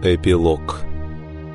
Эпилог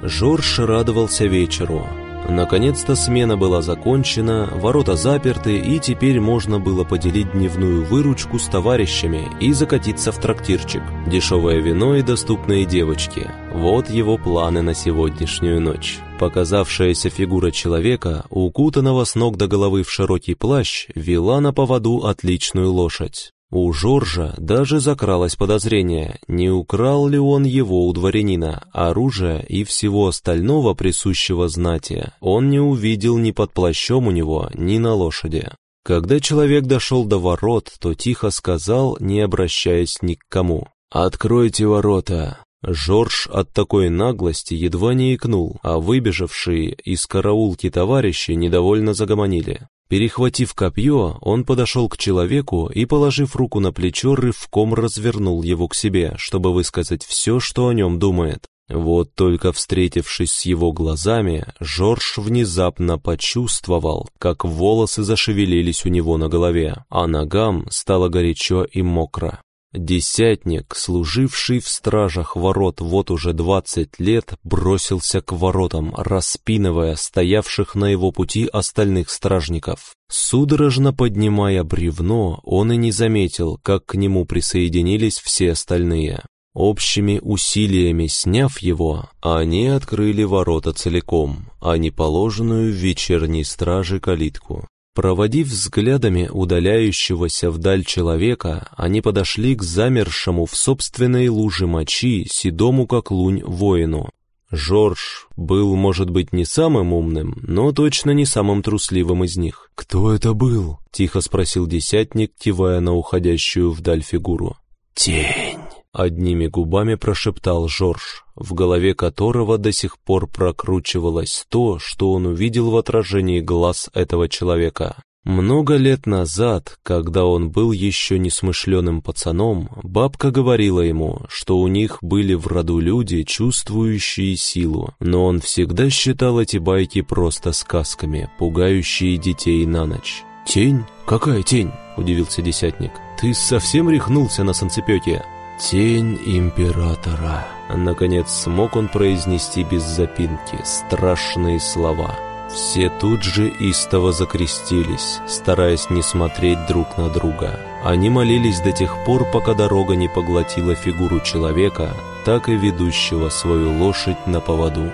Жорж радовался вечеру. Наконец-то смена была закончена, ворота заперты, и теперь можно было поделить дневную выручку с товарищами и закатиться в трактирчик. Дешевое вино и доступные девочки. Вот его планы на сегодняшнюю ночь. Показавшаяся фигура человека, укутанного с ног до головы в широкий плащ, вела на поводу отличную лошадь. У Жоржа даже закралось подозрение, не украл ли он его у дворянина, оружие и всего остального присущего знати. Он не увидел ни под плащом у него, ни на лошади. Когда человек дошел до ворот, то тихо сказал, не обращаясь ни к кому. «Откройте ворота!» Жорж от такой наглости едва не икнул, а выбежавшие из караулки товарищи недовольно загомонили. Перехватив копье, он подошел к человеку и, положив руку на плечо, рывком развернул его к себе, чтобы высказать все, что о нем думает. Вот только встретившись с его глазами, Жорж внезапно почувствовал, как волосы зашевелились у него на голове, а ногам стало горячо и мокро. Десятник, служивший в стражах ворот вот уже двадцать лет, бросился к воротам, распинывая стоявших на его пути остальных стражников. Судорожно поднимая бревно, он и не заметил, как к нему присоединились все остальные. Общими усилиями сняв его, они открыли ворота целиком, а не положенную в вечерней страже калитку. Проводив взглядами удаляющегося вдаль человека, они подошли к замершему в собственной луже мочи, седому как лунь воину. Жорж был, может быть, не самым умным, но точно не самым трусливым из них. «Кто это был?» — тихо спросил десятник, кивая на уходящую вдаль фигуру. «Тень!» Одними губами прошептал Жорж, в голове которого до сих пор прокручивалось то, что он увидел в отражении глаз этого человека. Много лет назад, когда он был еще несмышленым пацаном, бабка говорила ему, что у них были в роду люди, чувствующие силу, но он всегда считал эти байки просто сказками, пугающие детей на ночь. «Тень? Какая тень?» – удивился десятник. «Ты совсем рехнулся на санцепёке?» «Тень императора». Наконец смог он произнести без запинки страшные слова. Все тут же истово закрестились, стараясь не смотреть друг на друга. Они молились до тех пор, пока дорога не поглотила фигуру человека, так и ведущего свою лошадь на поводу.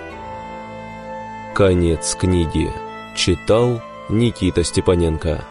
Конец книги. Читал Никита Степаненко.